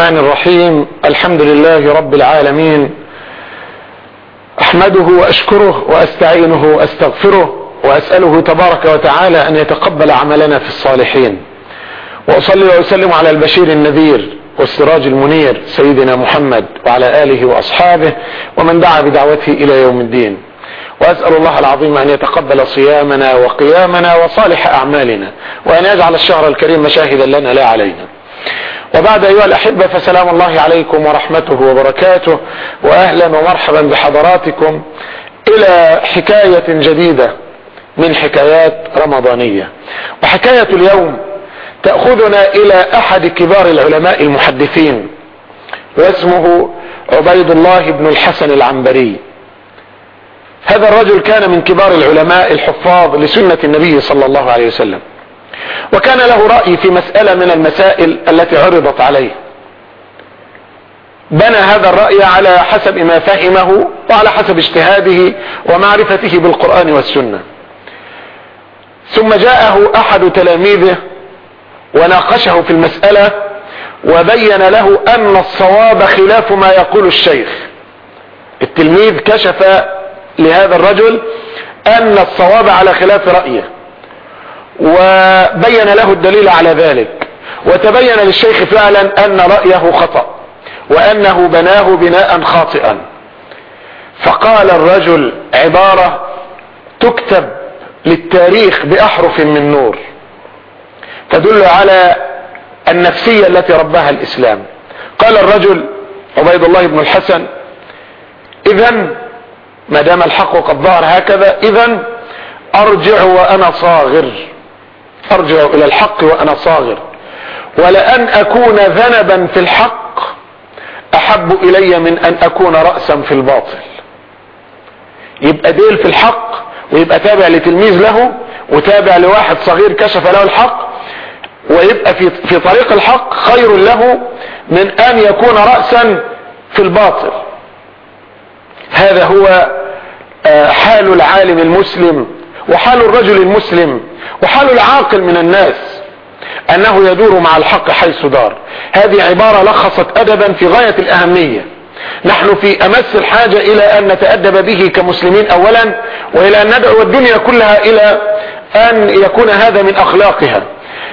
الرحمن الرحيم. الحمد لله رب العالمين. أحمده وأشكره وأستعينه وأستغفره وأسأله تبارك وتعالى أن يتقبل عملنا في الصالحين. وأصلي وأسلم على البشير النذير والسراج المنير سيدنا محمد وعلى آله وأصحابه ومن دعا بدعوته إلى يوم الدين. وأسأل الله العظيم أن يتقبل صيامنا وقيامنا وصالح أعمالنا وأن يجعل الشهر الكريم مشاهدا لنا لا علينا. وبعد أيها الأحبة فسلام الله عليكم ورحمته وبركاته وأهلا ومرحبا بحضراتكم إلى حكاية جديدة من حكايات رمضانية. وحكاية اليوم تأخذنا إلى أحد كبار العلماء المحدثين واسمه عبيد الله بن الحسن العنبري. هذا الرجل كان من كبار العلماء الحفاظ لسنة النبي صلى الله عليه وسلم. وكان له رأي في مسألة من المسائل التي عرضت عليه. بنى هذا الرأي على حسب ما فهمه وعلى حسب اجتهاده ومعرفته بالقرآن والسنة. ثم جاءه أحد تلاميذه وناقشه في المسألة وبين له أن الصواب خلاف ما يقول الشيخ. التلميذ كشف لهذا الرجل أن الصواب على خلاف رأيه. وبين له الدليل على ذلك. وتبين للشيخ فعلا أن رأيه خطأ وأنه بناه بناء خاطئا. فقال الرجل عبارة تكتب للتاريخ بأحرف من نور. تدل على النفسية التي رباها الإسلام. قال الرجل عبيد الله بن الحسن اذا ما دام الحق قد ظهر هكذا اذا أرجع وأنا صاغر. أرجع إلى الحق وأنا صاغر. ولأن أكون ذنبا في الحق أحب إلي من أن أكون رأسا في الباطل. يبقى ديل في الحق ويبقى تابع لتلميذ له وتابع لواحد صغير كشف له الحق ويبقى في, في طريق الحق خير له من أن يكون رأسا في الباطل. هذا هو حال العالم المسلم وحال الرجل المسلم وحال العاقل من الناس أنه يدور مع الحق حيث دار. هذه عبارة لخصت ادبا في غاية الأهمية. نحن في أمس الحاجة إلى أن نتأدب به كمسلمين اولا وإلى أن ندعو الدنيا كلها إلى أن يكون هذا من أخلاقها.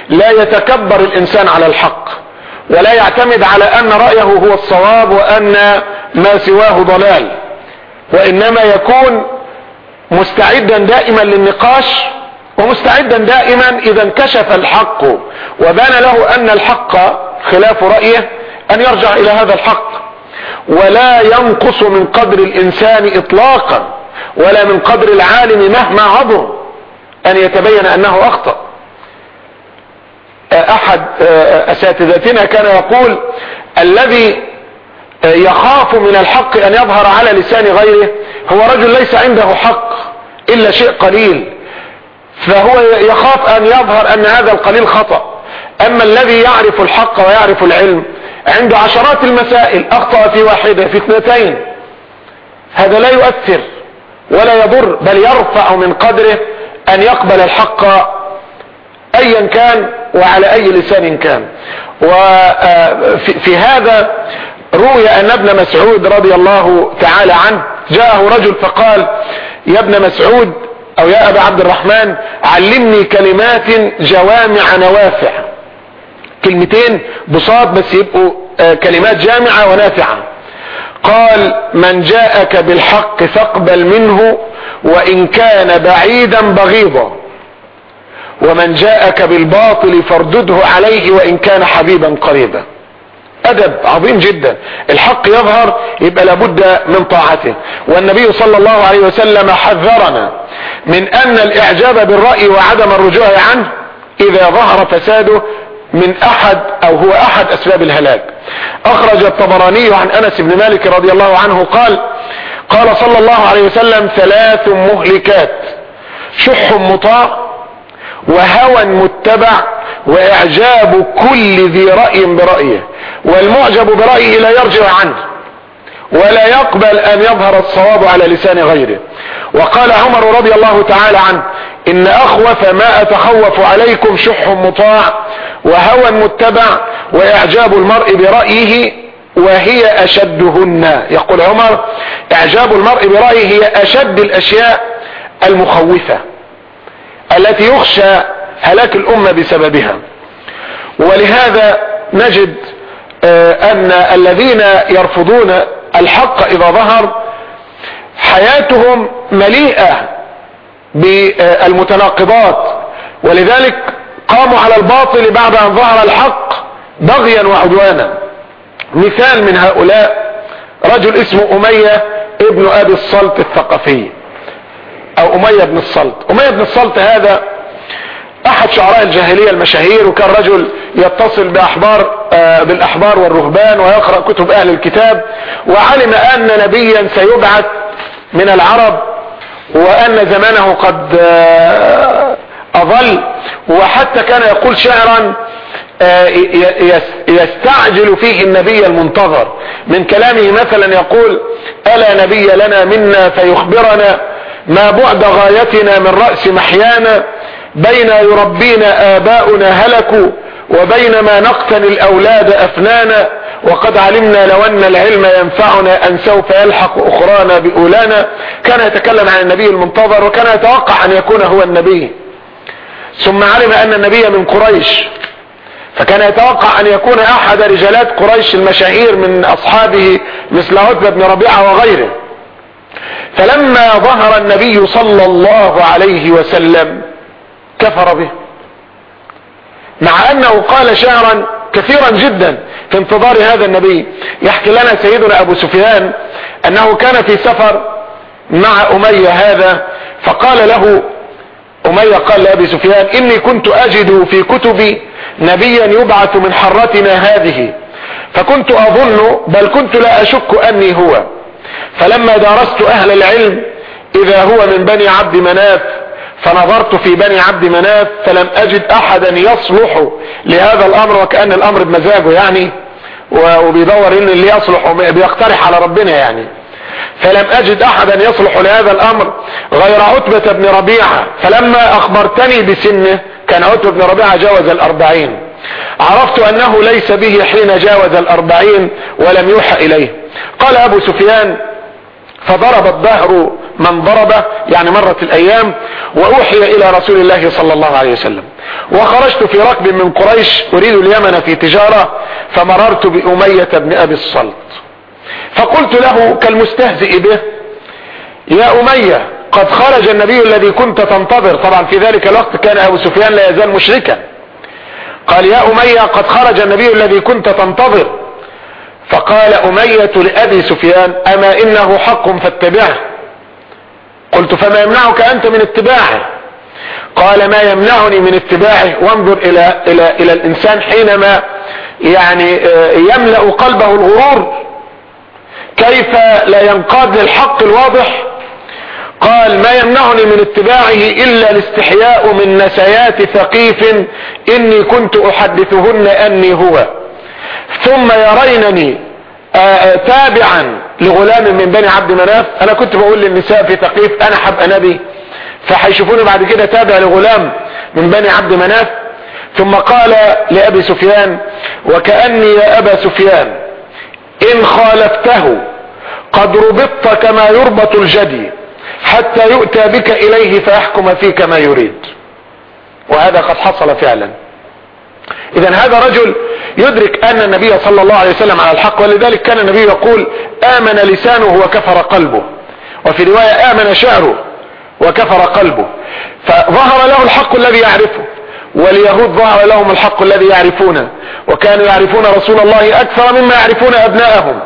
لا يتكبر الإنسان على الحق ولا يعتمد على أن رأيه هو الصواب وأن ما سواه ضلال وإنما يكون مستعدا دائما للنقاش ومستعدا دائما إذا انكشف الحق. وبان له أن الحق خلاف رأيه أن يرجع إلى هذا الحق. ولا ينقص من قدر الإنسان اطلاقا ولا من قدر العالم مهما عظم أن يتبين أنه أخطأ. أحد أساتذتنا كان يقول الذي يخاف من الحق أن يظهر على لسان غيره. هو رجل ليس عنده حق إلا شيء قليل. فهو يخاف أن يظهر أن هذا القليل خطأ. أما الذي يعرف الحق ويعرف العلم عنده عشرات المسائل أخطأ في واحدة في اثنتين. هذا لا يؤثر ولا يضر بل يرفع من قدره أن يقبل الحق ايا كان وعلى أي لسان كان. وفي هذا روي أن ابن مسعود رضي الله تعالى عنه جاءه رجل فقال يا ابن مسعود أو يا أبا عبد الرحمن علمني كلمات جوامع نوافع. كلمتين بساط بس يبقوا كلمات جامعة ونافعة. قال من جاءك بالحق فاقبل منه وإن كان بعيدا بغيضا ومن جاءك بالباطل فاردده عليه وإن كان حبيبا قريبا. أدب عظيم جدا. الحق يظهر يبقى لابد من طاعته. والنبي صلى الله عليه وسلم حذرنا من أن الإعجاب بالرأي وعدم الرجوع عنه إذا ظهر فساده من أحد أو هو أحد أسباب الهلاك. أخرج الطبراني عن أنس بن مالك رضي الله عنه قال قال صلى الله عليه وسلم ثلاث مهلكات شح مطاع وهوى متبع وإعجاب كل ذي رأي برأيه. والمعجب برأيه لا يرجع عنه ولا يقبل أن يظهر الصواب على لسان غيره. وقال عمر رضي الله تعالى عنه إن أخوف ما أتخوف عليكم شح مطاع وهوى متبع وإعجاب المرء برأيه وهي أشدهن. يقول عمر إعجاب المرء برأيه هي أشد الأشياء المخوفة التي يخشى هلاك الأمة بسببها. ولهذا نجد أن الذين يرفضون الحق إذا ظهر حياتهم مليئة بالمتناقضات ولذلك قاموا على الباطل بعد أن ظهر الحق بغيا وعدوانا. مثال من هؤلاء رجل اسمه أمية ابن أبي الصلت الثقفي أو أمية بن الصلت. أمية بن الصلت هذا أحد شعراء الجاهلية المشاهير وكان رجل يتصل بأحبار آه بالأحبار والرهبان ويقرأ كتب أهل الكتاب وعلم أن نبيا سيبعث من العرب وأن زمانه قد آه أظل وحتى كان يقول شعرا آه يستعجل فيه النبي المنتظر. من كلامه مثلا يقول ألا نبي لنا منا فيخبرنا ما بعد غايتنا من رأس محيانا بين يربينا آباؤنا هلكوا وبينما نقتني الأولاد أفنانا وقد علمنا لو أن العلم ينفعنا أن سوف يلحق أخرانا بأولانا. كان يتكلم عن النبي المنتظر وكان يتوقع أن يكون هو النبي. ثم علم أن النبي من قريش. فكان يتوقع أن يكون أحد رجالات قريش المشاهير من أصحابه مثل عتبة بن ربيعة وغيره. فلما ظهر النبي صلى الله عليه وسلم كفر به. مع أنه قال شعرا كثيرا جدا في انتظار هذا النبي يحكي لنا سيدنا أبو سفيان أنه كان في سفر مع أمية هذا فقال له أمية قال لأبي سفيان إني كنت أجد في كتبي نبيا يبعث من حرتنا هذه فكنت أظن بل كنت لا أشك أني هو. فلما درست أهل العلم إذا هو من بني عبد مناف فنظرت في بني عبد مناف فلم أجد أحدا يصلح لهذا الأمر وكأن الأمر بمزاجه يعني وبيدور ان اللي يصلح بيقترح على ربنا يعني. فلم أجد أحدا يصلح لهذا الأمر غير عتبة بن ربيعة. فلما أخبرتني بسنه كان عتبة بن ربيعة جاوز الأربعين. عرفت أنه ليس به حين جاوز الأربعين ولم يوحى إليه. قال أبو سفيان فضرب الدهر من ضربه يعني مرت الأيام وأوحي إلى رسول الله صلى الله عليه وسلم. وخرجت في ركب من قريش أريد اليمن في تجارة فمررت بأمية بن أبي الصلت. فقلت له كالمستهزئ به يا أمية قد خرج النبي الذي كنت تنتظر. طبعا في ذلك الوقت كان أبو سفيان لا يزال مشركا. قال يا أمية قد خرج النبي الذي كنت تنتظر. فقال أمية لأبي سفيان أما إنه حق فاتبعه. قلت فما يمنعك أنت من اتباعه؟ قال ما يمنعني من اتباعه؟ وانظر إلى إلى إلى الإنسان حينما يعني آه، يملأ قلبه الغرور. كيف لا ينقاد للحق الواضح؟ قال ما يمنعني من اتباعه إلا الاستحياء من نسيات ثقيف إني كنت أحدثهن أني هو. ثم يرينني آه، آه، تابعا لغلام من بني عبد مناف. أنا كنت بقول للنساء في ثقيف أنا حبقى نبي فهيشوفوني بعد كده تابع لغلام من بني عبد مناف. ثم قال لأبي سفيان وكأني يا أبا سفيان إن خالفته قد ربطت كما يربط الجدي حتى يؤتى بك إليه فيحكم فيك ما يريد. وهذا قد حصل فعلا. اذا هذا رجل يدرك أن النبي صلى الله عليه وسلم على الحق ولذلك كان النبي يقول آمن لسانه وكفر قلبه. وفي رواية آمن شعره وكفر قلبه. فظهر له الحق الذي يعرفه واليهود ظهر لهم الحق الذي يعرفونه وكانوا يعرفون رسول الله أكثر مما يعرفون ابناءهم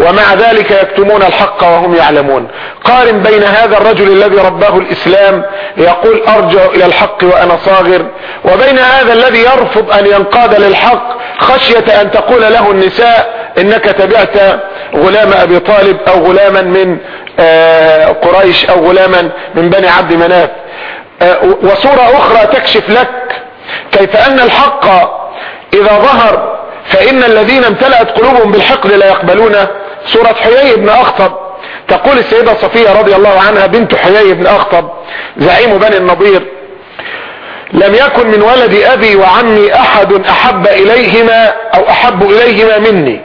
ومع ذلك يكتمون الحق وهم يعلمون. قارن بين هذا الرجل الذي رباه الإسلام يقول أرجع إلى الحق وأنا صاغر. وبين هذا الذي يرفض أن ينقاد للحق خشية أن تقول له النساء إنك تبعت غلام أبي طالب أو غلاما من آه، قريش أو غلاما من بني عبد مناف. آه، وصورة أخرى تكشف لك كيف أن الحق إذا ظهر فإن الذين امتلأت قلوبهم بالحقد لا يقبلون. سورة حيي بن أخطب تقول السيدة صفية رضي الله عنها بنت حيي بن أخطب زعيم بني النضير. لم يكن من ولد أبي وعمي أحد أحب إليهما أو أحب إليهما مني.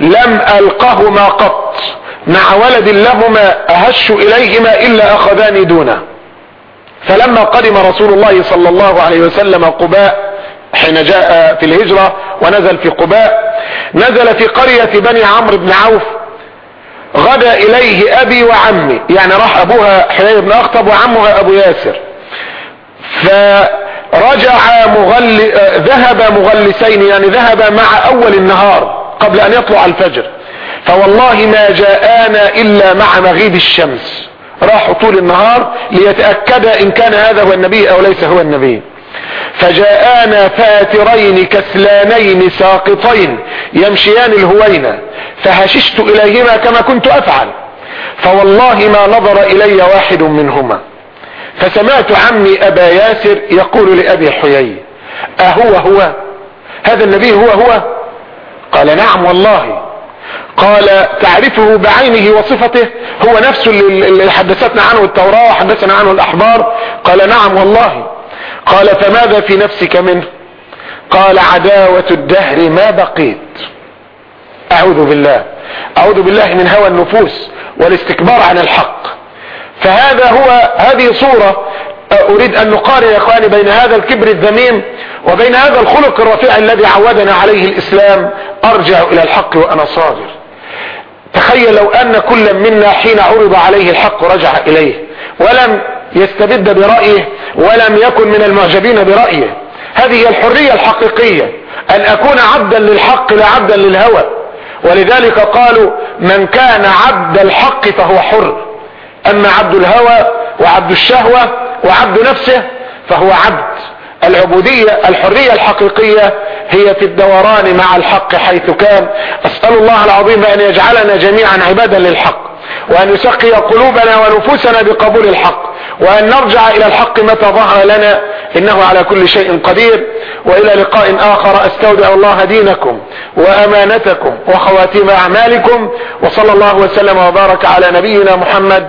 لم ألقهما قط. مع ولد لهما أهش إليهما إلا أخذاني دونه. فلما قدم رسول الله صلى الله عليه وسلم قباء حين جاء في الهجرة ونزل في قباء نزل في قرية بني عمرو بن عوف غدا إليه أبي وعمي. يعني راح أبوها حيي بن أخطب وعمها أبو ياسر. فرجع مغل... ذهب مغلسين يعني ذهب مع أول النهار قبل أن يطلع الفجر. فوالله ما جاءنا إلا مع مغيب الشمس. راحوا طول النهار ليتأكد إن كان هذا هو النبي أو ليس هو النبي. فجاءنا فاترين كسلانين ساقطين يمشيان الهوينة فهششت إليهما كما كنت أفعل. فوالله ما نظر إلي واحد منهما. فسمعت عمي أبا ياسر يقول لأبي حيي أهو هو؟ هذا النبي هو هو؟ قال نعم والله. قال تعرفه بعينه وصفته؟ هو نفسه اللي حدثتنا عنه التوراة وحدثنا عنه الأحبار؟ قال نعم والله. قال فماذا في نفسك منه؟ قال عداوة الدهر ما بقيت. أعوذ بالله. أعوذ بالله من هوى النفوس والاستكبار عن الحق. فهذا هو هذه صورة. أريد أن نقارن يا إخواني بين هذا الكبر الذميم وبين هذا الخلق الرفيع الذي عودنا عليه الإسلام. أرجع إلى الحق وأنا صابر تخيل لو أن كل منا حين عرض عليه الحق رجع إليه ولم يستبد برأيه ولم يكن من المعجبين برأيه. هذه الحرية الحقيقية أن أكون عبدا للحق لا عبدا للهوى. ولذلك قالوا من كان عبد الحق فهو حر. أما عبد الهوى وعبد الشهوة وعبد نفسه فهو عبد. العبودية الحرية الحقيقية هي في الدوران مع الحق حيث كان. أسأل الله العظيم أن يجعلنا جميعا عبادا للحق وأن يسقي قلوبنا ونفوسنا بقبول الحق وأن نرجع إلى الحق متى ظهر لنا. إنه على كل شيء قدير. وإلى لقاء آخر أستودع الله دينكم وأمانتكم وخواتيم أعمالكم وصلى الله وسلم وبارك على نبينا محمد